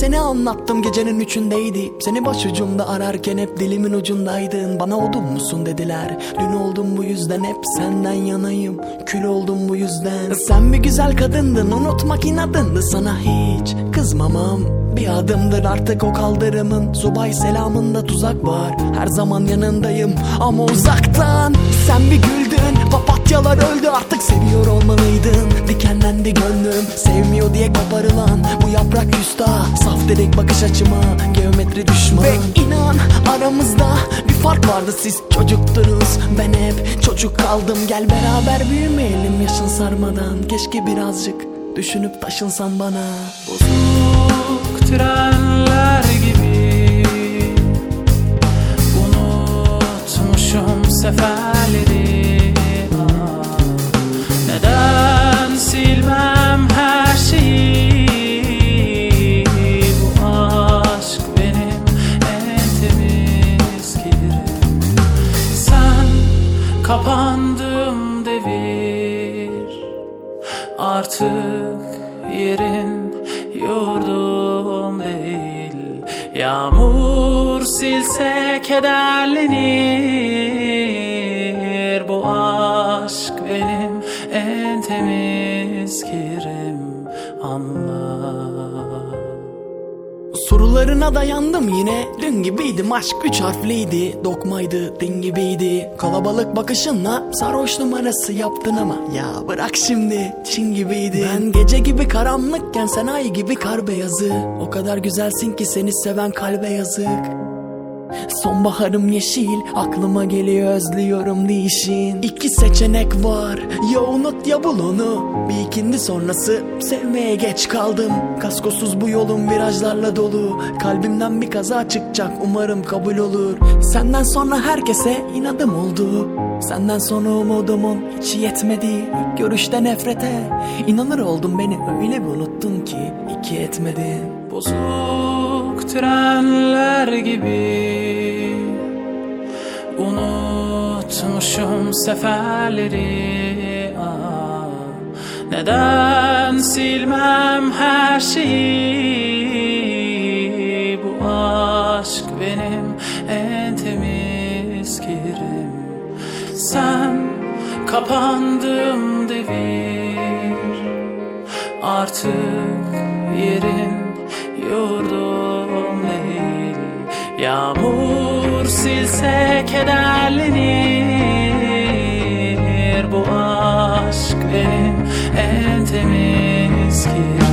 seni anlattım gecenin üçündeydi. Seni başucumda ararken hep dilimin ucundaydın Bana odun musun dediler. Dün oldum bu yüzden hep senden yanayım. Kül oldum bu yüzden. Sen bir güzel kadındın unutmak inadındı sana hiç. Kızmamam bir adımdır artık o kaldırımın. Subay selamında tuzak var. Her zaman yanındayım ama uzaktan. Sen bir güldün Dikenlendi gönlüm. Sevmiyor diye koparılan Bu yaprak üsta saf dedik bakış açıma Geometri düşman. Ve inan aramızda bir fark vardı. Siz çocuktunuz Ben hep çocuk kaldım. Gel beraber büyümeyelim yaşın sarmadan. Keşke birazcık düşünüp taşınsan bana. Bozuk trenler kapandım devir. Artık yerin yurdum değil. Yağmur silse kederlenir. Bu aşk benim en temiz kirim. Anla Sorularına dayandım yine. Dün gibiydim aşk üç harfliydi. Dokmaydı din gibiydi. Kalabalık bakışınla sarhoş numarası yaptın ama. Ya bırak şimdi Çin gibiydi. Ben gece gibi karanlıkken sen ay gibi kar beyazı. O kadar güzelsin ki seni seven kalbe yazık Sonbaharım yeşil aklıma geliyor özlüyorum değişin. İki seçenek var ya unut ya bul onu. Bir ikindi sonrası sevmeye geç kaldım. Kaskosuz bu yolun virajlarla dolu. Kalbimden bir kaza çıkacak umarım kabul olur. Senden sonra herkese inadım oldu. Senden sonra umudumun hiç yetmedi İlk görüşte nefrete. İnanır oldum beni öyle bir unuttun ki iki etmedin. Bozuk trenler gibi Unutmuşum seferleri Neden silmem her şeyi? Bu aşk benim en temiz kirim Sen kapandım devir. Artık yerin yurdum değil Yağmur silse kederlenir aşk benim en temiz gibi